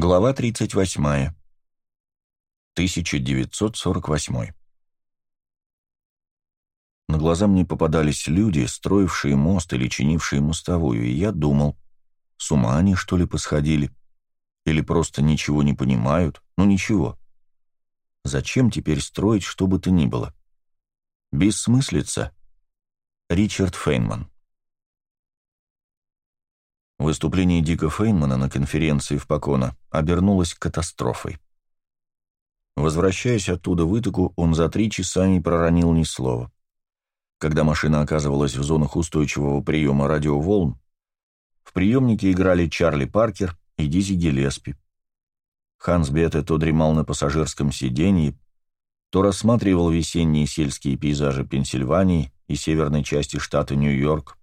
Глава 38. 1948. На глаза мне попадались люди, строившие мост или чинившие мостовую, и я думал, с ума они, что ли, посходили? Или просто ничего не понимают? Ну ничего. Зачем теперь строить что бы то ни было? Бессмыслица. Ричард Фейнман. Выступление Дика Фейнмана на конференции в Покона обернулось катастрофой. Возвращаясь оттуда в Итаку, он за три часа не проронил ни слова. Когда машина оказывалась в зонах устойчивого приема радиоволн, в приемнике играли Чарли Паркер и Дизи Гелеспи. Ханс Бетте то дремал на пассажирском сиденье, то рассматривал весенние сельские пейзажи Пенсильвании и северной части штата Нью-Йорк,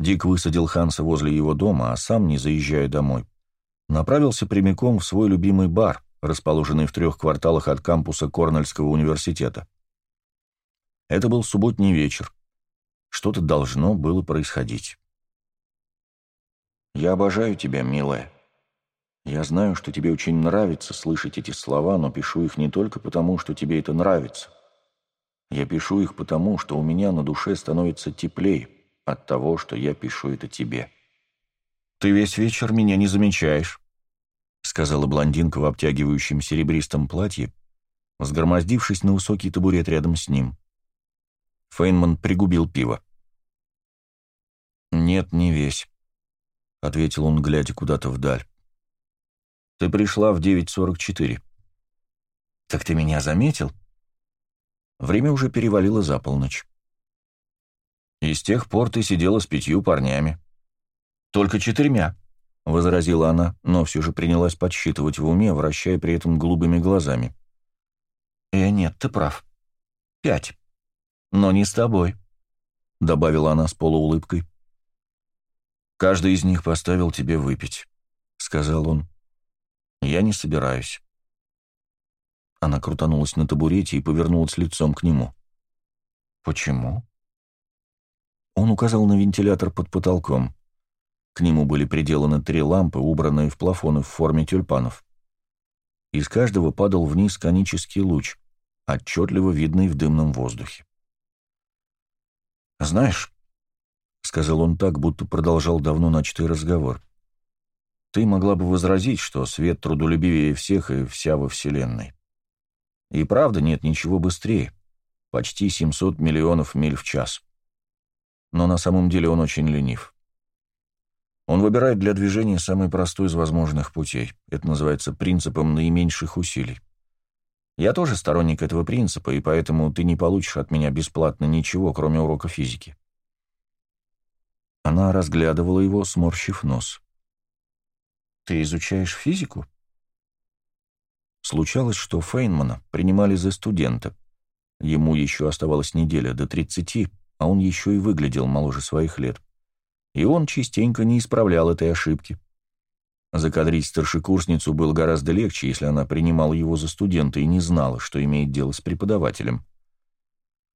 Дик высадил Ханса возле его дома, а сам, не заезжая домой, направился прямиком в свой любимый бар, расположенный в трех кварталах от кампуса Корнельского университета. Это был субботний вечер. Что-то должно было происходить. «Я обожаю тебя, милая. Я знаю, что тебе очень нравится слышать эти слова, но пишу их не только потому, что тебе это нравится. Я пишу их потому, что у меня на душе становится теплее от того, что я пишу это тебе. «Ты весь вечер меня не замечаешь», — сказала блондинка в обтягивающем серебристом платье, сгромоздившись на высокий табурет рядом с ним. Фейнман пригубил пиво. «Нет, не весь», — ответил он, глядя куда-то вдаль. «Ты пришла в 9.44». «Так ты меня заметил?» Время уже перевалило за полночь. И с тех пор ты сидела с пятью парнями. Только четырьмя, — возразила она, но все же принялась подсчитывать в уме, вращая при этом голубыми глазами. «Э, нет, ты прав. Пять. Но не с тобой», — добавила она с полуулыбкой. «Каждый из них поставил тебе выпить», — сказал он. «Я не собираюсь». Она крутанулась на табурете и повернулась лицом к нему. «Почему?» Он указал на вентилятор под потолком. К нему были приделаны три лампы, убранные в плафоны в форме тюльпанов. Из каждого падал вниз конический луч, отчетливо видный в дымном воздухе. «Знаешь», — сказал он так, будто продолжал давно начатый разговор, «ты могла бы возразить, что свет трудолюбивее всех и вся во Вселенной. И правда нет ничего быстрее, почти 700 миллионов миль в час но на самом деле он очень ленив. Он выбирает для движения самый простой из возможных путей. Это называется принципом наименьших усилий. Я тоже сторонник этого принципа, и поэтому ты не получишь от меня бесплатно ничего, кроме урока физики. Она разглядывала его, сморщив нос. «Ты изучаешь физику?» Случалось, что Фейнмана принимали за студента. Ему еще оставалась неделя до тридцати, а он еще и выглядел моложе своих лет. И он частенько не исправлял этой ошибки. Закадрить старшекурсницу было гораздо легче, если она принимала его за студента и не знала, что имеет дело с преподавателем.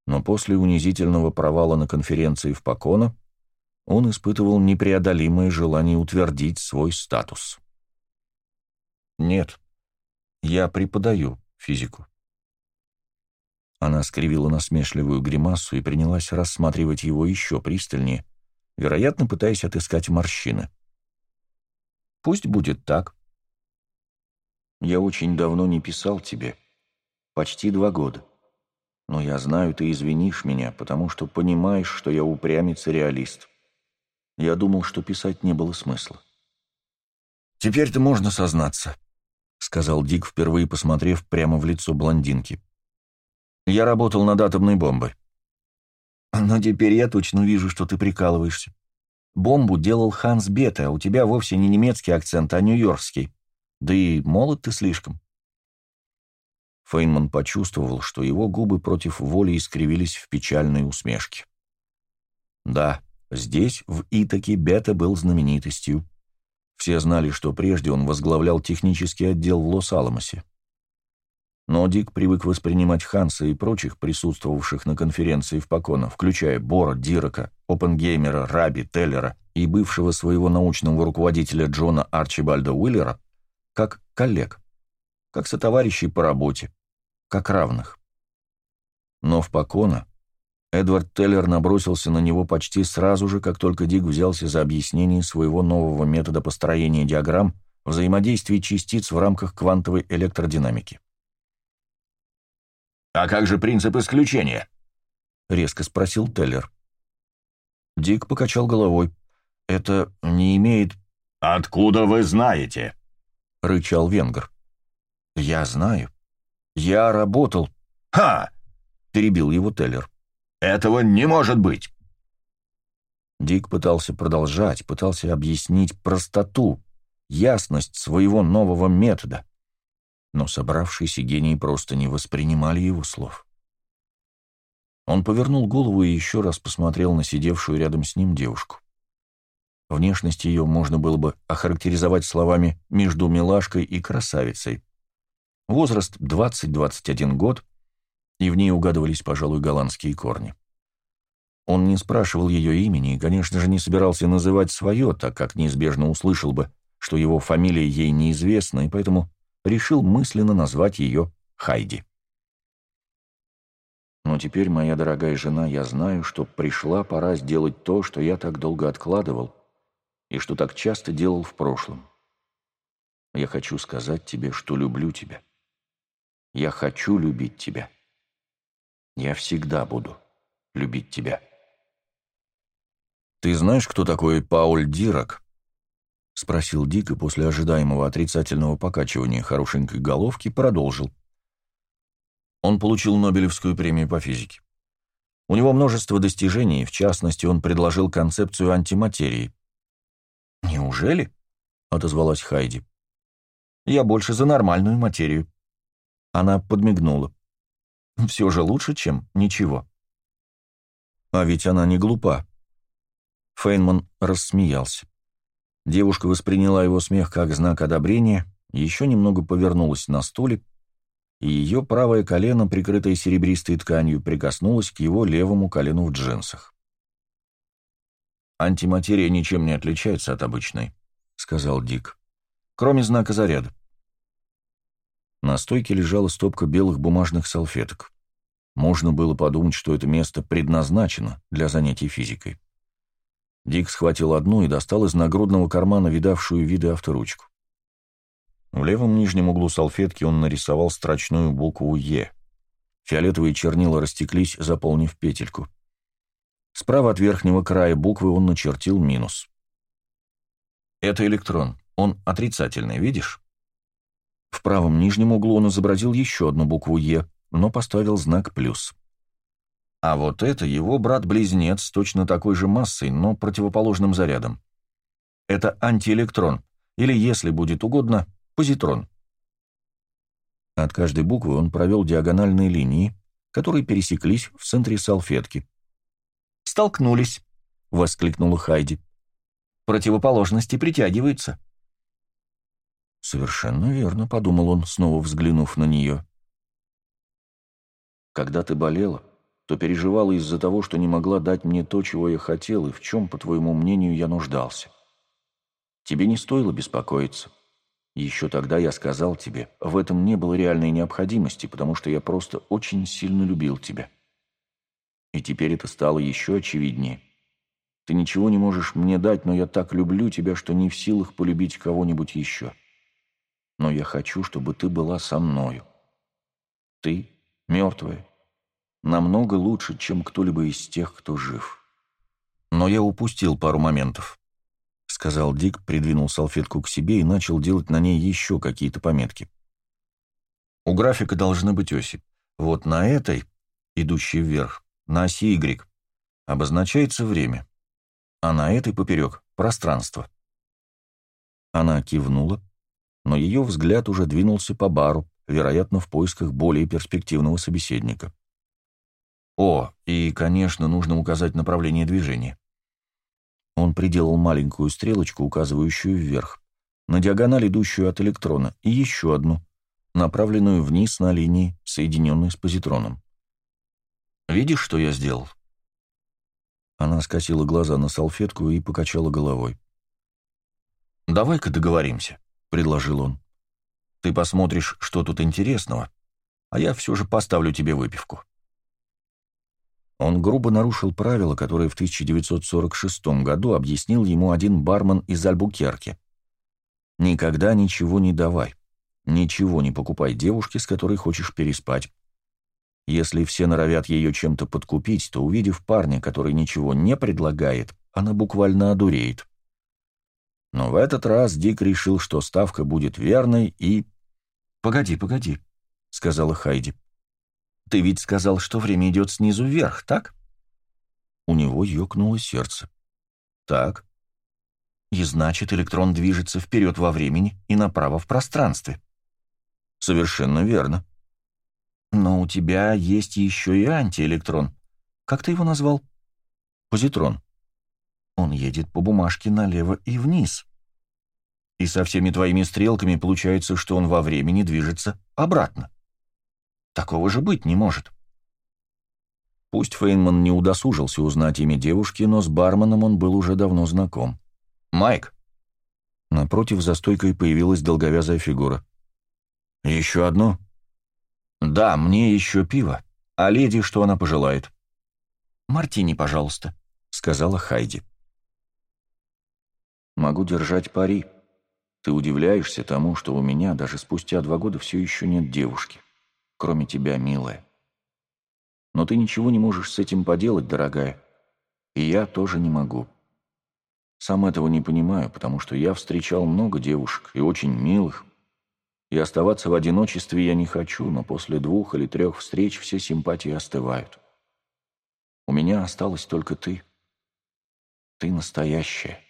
Но после унизительного провала на конференции в Поконо он испытывал непреодолимое желание утвердить свой статус. «Нет, я преподаю физику», она скривила насмешливую гримасу и принялась рассматривать его еще пристальнее, вероятно, пытаясь отыскать морщины. «Пусть будет так. Я очень давно не писал тебе. Почти два года. Но я знаю, ты извинишь меня, потому что понимаешь, что я упрямец и реалист. Я думал, что писать не было смысла». «Теперь-то можно сознаться», — сказал Дик, впервые посмотрев прямо в лицо блондинки. Я работал над атомной бомбой. Но теперь я точно вижу, что ты прикалываешься. Бомбу делал Ханс Бетте, а у тебя вовсе не немецкий акцент, а нью-йоркский. Да и молод ты слишком. Фейнман почувствовал, что его губы против воли искривились в печальной усмешке. Да, здесь, в Итаке, Бетте был знаменитостью. Все знали, что прежде он возглавлял технический отдел в Лос-Аламосе. Но Дик привык воспринимать Ханса и прочих присутствовавших на конференции в Поконо, включая Бора, Дирака, Опенгеймера, Раби, Теллера и бывшего своего научного руководителя Джона Арчибальда Уиллера, как коллег, как сотоварищей по работе, как равных. Но в Покона Эдвард Теллер набросился на него почти сразу же, как только Дик взялся за объяснение своего нового метода построения диаграмм взаимодействия частиц в рамках квантовой электродинамики. «А как же принцип исключения?» — резко спросил Теллер. Дик покачал головой. «Это не имеет...» «Откуда вы знаете?» — рычал Венгер. «Я знаю. Я работал...» «Ха!» — перебил его Теллер. Этого не может быть!» Дик пытался продолжать, пытался объяснить простоту, ясность своего нового метода, но собравшиеся гении просто не воспринимали его слов. Он повернул голову и еще раз посмотрел на сидевшую рядом с ним девушку. Внешность ее можно было бы охарактеризовать словами «между милашкой и красавицей». Возраст 20-21 год, и в ней угадывались, пожалуй, голландские корни. Он не спрашивал ее имени и, конечно же, не собирался называть свое, так как неизбежно услышал бы, что его фамилия ей неизвестна, и поэтому решил мысленно назвать ее Хайди. Но теперь, моя дорогая жена, я знаю, что пришла пора сделать то, что я так долго откладывал и что так часто делал в прошлом. Я хочу сказать тебе, что люблю тебя. Я хочу любить тебя. Я всегда буду любить тебя. «Ты знаешь, кто такой Пауль Дирак?» — спросил Дик и после ожидаемого отрицательного покачивания хорошенькой головки продолжил. Он получил Нобелевскую премию по физике. У него множество достижений, в частности, он предложил концепцию антиматерии. «Неужели?» — отозвалась Хайди. «Я больше за нормальную материю». Она подмигнула. Все же лучше, чем ничего. А ведь она не глупа. Фейнман рассмеялся. Девушка восприняла его смех как знак одобрения, еще немного повернулась на стуле, и ее правое колено, прикрытое серебристой тканью, прикоснулось к его левому колену в джинсах. «Антиматерия ничем не отличается от обычной», — сказал Дик, — «кроме знака заряда. На стойке лежала стопка белых бумажных салфеток. Можно было подумать, что это место предназначено для занятий физикой. Дик схватил одну и достал из нагрудного кармана видавшую виды авторучку. В левом нижнем углу салфетки он нарисовал строчную букву «Е». Фиолетовые чернила растеклись, заполнив петельку. Справа от верхнего края буквы он начертил минус. «Это электрон. Он отрицательный, видишь?» В правом нижнем углу он изобразил еще одну букву «Е», но поставил знак «плюс». А вот это его брат-близнец точно такой же массой, но противоположным зарядом. Это антиэлектрон, или, если будет угодно, позитрон. От каждой буквы он провел диагональные линии, которые пересеклись в центре салфетки. «Столкнулись», — воскликнула Хайди. «Противоположности притягиваются». «Совершенно верно», — подумал он, снова взглянув на нее. «Когда ты болела, то переживала из-за того, что не могла дать мне то, чего я хотел, и в чем, по твоему мнению, я нуждался. Тебе не стоило беспокоиться. Еще тогда я сказал тебе, в этом не было реальной необходимости, потому что я просто очень сильно любил тебя. И теперь это стало еще очевиднее. Ты ничего не можешь мне дать, но я так люблю тебя, что не в силах полюбить кого-нибудь еще» но я хочу, чтобы ты была со мною. Ты, мертвая, намного лучше, чем кто-либо из тех, кто жив. Но я упустил пару моментов, — сказал Дик, придвинул салфетку к себе и начал делать на ней еще какие-то пометки. У графика должны быть оси. Вот на этой, идущей вверх, на оси Y, обозначается время, а на этой поперек — пространство. Она кивнула, но ее взгляд уже двинулся по бару, вероятно, в поисках более перспективного собеседника. О, и, конечно, нужно указать направление движения. Он приделал маленькую стрелочку, указывающую вверх, на диагональ, идущую от электрона, и еще одну, направленную вниз на линии, соединенной с позитроном. «Видишь, что я сделал?» Она скосила глаза на салфетку и покачала головой. «Давай-ка договоримся. — предложил он. Ты посмотришь, что тут интересного, а я все же поставлю тебе выпивку». Он грубо нарушил правила, которые в 1946 году объяснил ему один бармен из Альбукерки. «Никогда ничего не давай. Ничего не покупай девушке, с которой хочешь переспать. Если все норовят ее чем-то подкупить, то, увидев парня, который ничего не предлагает, она буквально одуреет. Но в этот раз Дик решил, что ставка будет верной и... «Погоди, погоди», — сказала Хайди. «Ты ведь сказал, что время идет снизу вверх, так?» У него ёкнуло сердце. «Так». «И значит, электрон движется вперед во времени и направо в пространстве». «Совершенно верно», но у тебя есть еще и антиэлектрон. Как ты его назвал? Позитрон. Он едет по бумажке налево и вниз. И со всеми твоими стрелками получается, что он во времени движется обратно. Такого же быть не может. Пусть Фейнман не удосужился узнать имя девушки, но с барменом он был уже давно знаком. «Майк!» Напротив за стойкой появилась долговязая фигура. «Еще одно?» «Да, мне еще пиво. А леди, что она пожелает?» «Мартини, пожалуйста», — сказала Хайди. «Могу держать пари. Ты удивляешься тому, что у меня даже спустя два года все еще нет девушки, кроме тебя, милая. Но ты ничего не можешь с этим поделать, дорогая. И я тоже не могу. Сам этого не понимаю, потому что я встречал много девушек, и очень милых, и оставаться в одиночестве я не хочу, но после двух или трех встреч все симпатии остывают. У меня осталась только ты. Ты настоящая.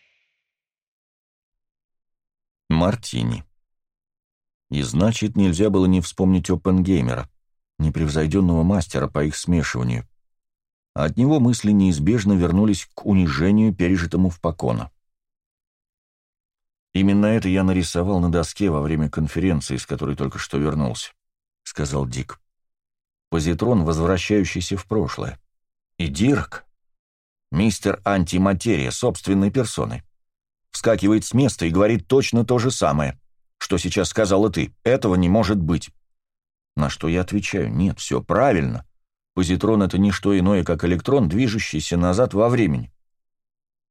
Мартини. И значит, нельзя было не вспомнить Оппенгеймера, непревзойденного мастера по их смешиванию. от него мысли неизбежно вернулись к унижению, пережитому в Покона. «Именно это я нарисовал на доске во время конференции, с которой только что вернулся», — сказал Дик. «Позитрон, возвращающийся в прошлое. И Дирк, мистер антиматерия, собственной персоной, вскакивает с места и говорит точно то же самое, что сейчас сказала ты. Этого не может быть». На что я отвечаю, нет, все правильно. Позитрон — это не что иное, как электрон, движущийся назад во времени.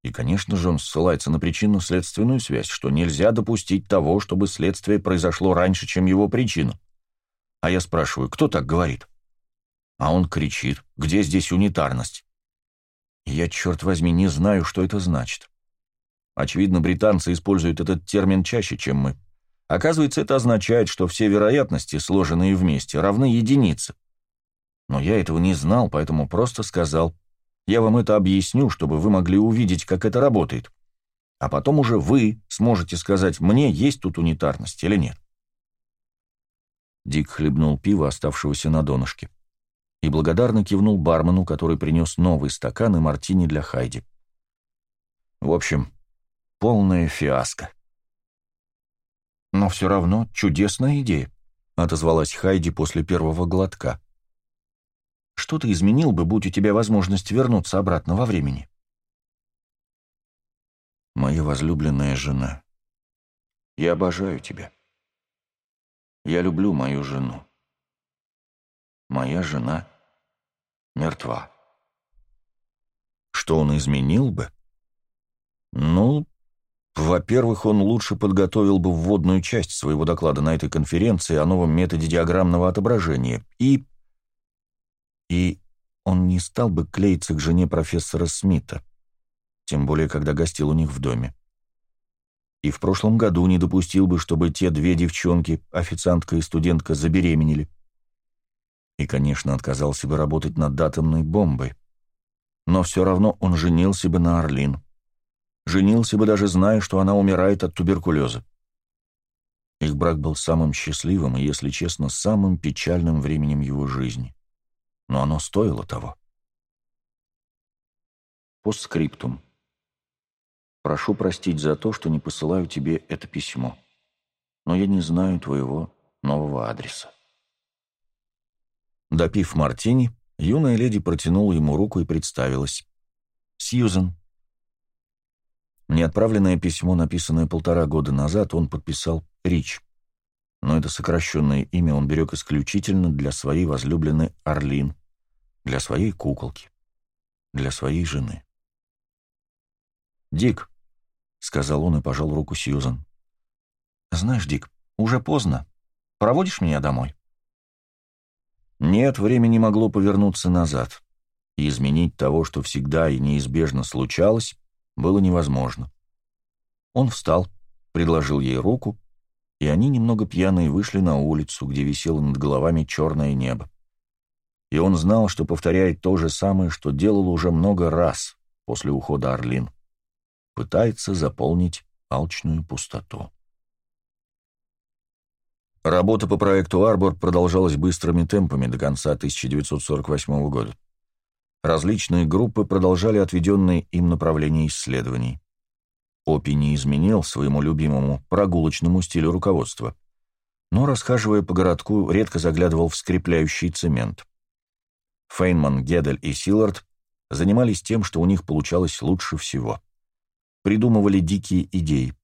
И, конечно же, он ссылается на причинно-следственную связь, что нельзя допустить того, чтобы следствие произошло раньше, чем его причина. А я спрашиваю, кто так говорит? А он кричит, где здесь унитарность? Я, черт возьми, не знаю, что это значит. Очевидно, британцы используют этот термин чаще, чем мы. Оказывается, это означает, что все вероятности, сложенные вместе, равны единице. Но я этого не знал, поэтому просто сказал я вам это объясню, чтобы вы могли увидеть, как это работает. А потом уже вы сможете сказать мне, есть тут унитарность или нет. Дик хлебнул пиво, оставшегося на донышке, и благодарно кивнул бармену, который принес новый стакан и мартини для Хайди. В общем, полная фиаско. «Но все равно чудесная идея», — отозвалась Хайди после первого глотка. Что ты изменил бы, будь у тебя возможность вернуться обратно во времени? Моя возлюбленная жена. Я обожаю тебя. Я люблю мою жену. Моя жена мертва. Что он изменил бы? Ну, во-первых, он лучше подготовил бы вводную часть своего доклада на этой конференции о новом методе диаграммного отображения и и он не стал бы клеиться к жене профессора Смита, тем более, когда гостил у них в доме. И в прошлом году не допустил бы, чтобы те две девчонки, официантка и студентка, забеременели. И, конечно, отказался бы работать над атомной бомбой. Но все равно он женился бы на Орлин. Женился бы, даже зная, что она умирает от туберкулеза. Их брак был самым счастливым и, если честно, самым печальным временем его жизни но оно стоило того. Постскриптум. Прошу простить за то, что не посылаю тебе это письмо, но я не знаю твоего нового адреса. Допив мартини, юная леди протянула ему руку и представилась. «Сьюзен». Неотправленное письмо, написанное полтора года назад, он подписал «Рич». но это сокращенное имя он берег исключительно для своей возлюбленной Орлин, для своей куколки, для своей жены. «Дик», — сказал он и пожал руку Сьюзан. «Знаешь, Дик, уже поздно. Проводишь меня домой?» Нет, время не могло повернуться назад, и изменить того, что всегда и неизбежно случалось, было невозможно. Он встал, предложил ей руку, и они, немного пьяные, вышли на улицу, где висело над головами черное небо. И он знал, что повторяет то же самое, что делал уже много раз после ухода Орлин. Пытается заполнить алчную пустоту. Работа по проекту «Арбор» продолжалась быстрыми темпами до конца 1948 года. Различные группы продолжали отведенные им направления исследований. Опи не изменил своему любимому прогулочному стилю руководства, но, расхаживая по городку, редко заглядывал в скрепляющий цемент. Фейнман, Гедель и Силард занимались тем, что у них получалось лучше всего. Придумывали дикие идеи.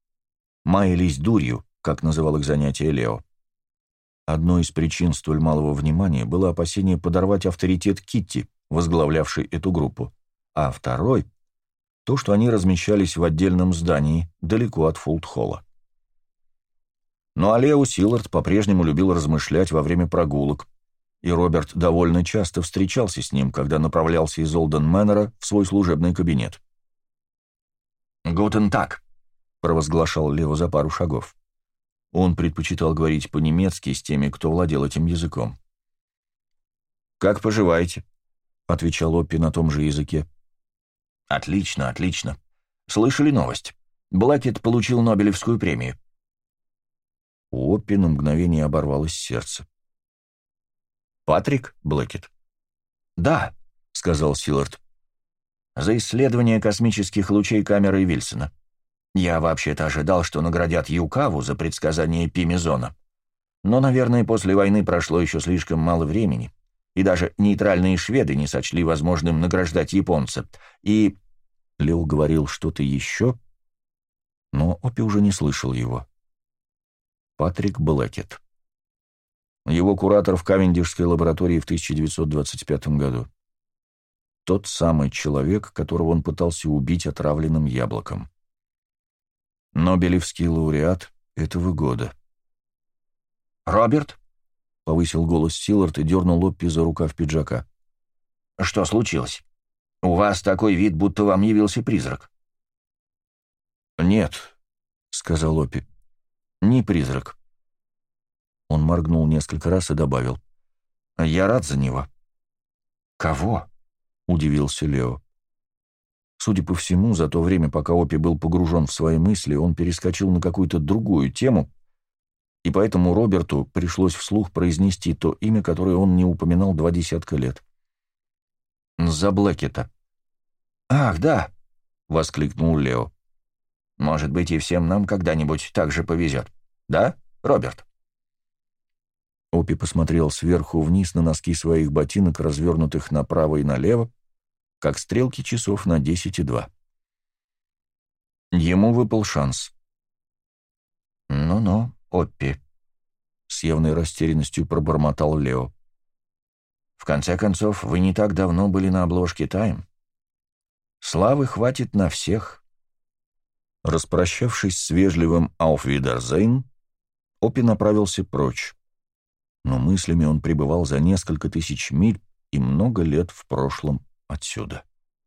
Маялись дурью, как называл их занятие Лео. Одной из причин столь малого внимания было опасение подорвать авторитет Китти, возглавлявшей эту группу, а второй — то, что они размещались в отдельном здании, далеко от Фултхолла. Но Алео Силлард по-прежнему любил размышлять во время прогулок, и Роберт довольно часто встречался с ним, когда направлялся из Олден Мэннера в свой служебный кабинет. «Гутен так», — провозглашал Лео за пару шагов. Он предпочитал говорить по-немецки с теми, кто владел этим языком. «Как поживаете?» — отвечал Оппи на том же языке. «Отлично, отлично. Слышали новость? Блэкет получил Нобелевскую премию». У Оппи на мгновение оборвалось сердце. «Патрик Блэкет?» «Да», — сказал Силард. «За исследование космических лучей камеры Вильсона. Я вообще-то ожидал, что наградят Юкаву за предсказание Пимизона. Но, наверное, после войны прошло еще слишком мало времени, и даже нейтральные шведы не сочли возможным награждать японца. И... Лео говорил что-то еще, но Опи уже не слышал его. Патрик Блэкет. Его куратор в Кавендишской лаборатории в 1925 году. Тот самый человек, которого он пытался убить отравленным яблоком. Нобелевский лауреат этого года. «Роберт?» — повысил голос Силард и дернул Лоппи за рукав пиджака. «Что случилось? У вас такой вид, будто вам явился призрак». «Нет», — сказал Лоппи, — «не призрак». Он моргнул несколько раз и добавил. «Я рад за него». «Кого?» — удивился Лео. Судя по всему, за то время, пока Опи был погружен в свои мысли, он перескочил на какую-то другую тему, и поэтому Роберту пришлось вслух произнести то имя, которое он не упоминал два десятка лет. «За Блэкета». «Ах, да!» — воскликнул Лео. «Может быть, и всем нам когда-нибудь так же повезет. Да, Роберт?» Опи посмотрел сверху вниз на носки своих ботинок, развернутых направо и налево, как стрелки часов на десять и два. Ему выпал шанс. «Ну-ну, Оппи», — с явной растерянностью пробормотал Лео. «В конце концов, вы не так давно были на обложке «Тайм». Славы хватит на всех». Распрощавшись с вежливым «Ауфвидерзейн», Оппи направился прочь. Но мыслями он пребывал за несколько тысяч миль и много лет в прошлом отсюда.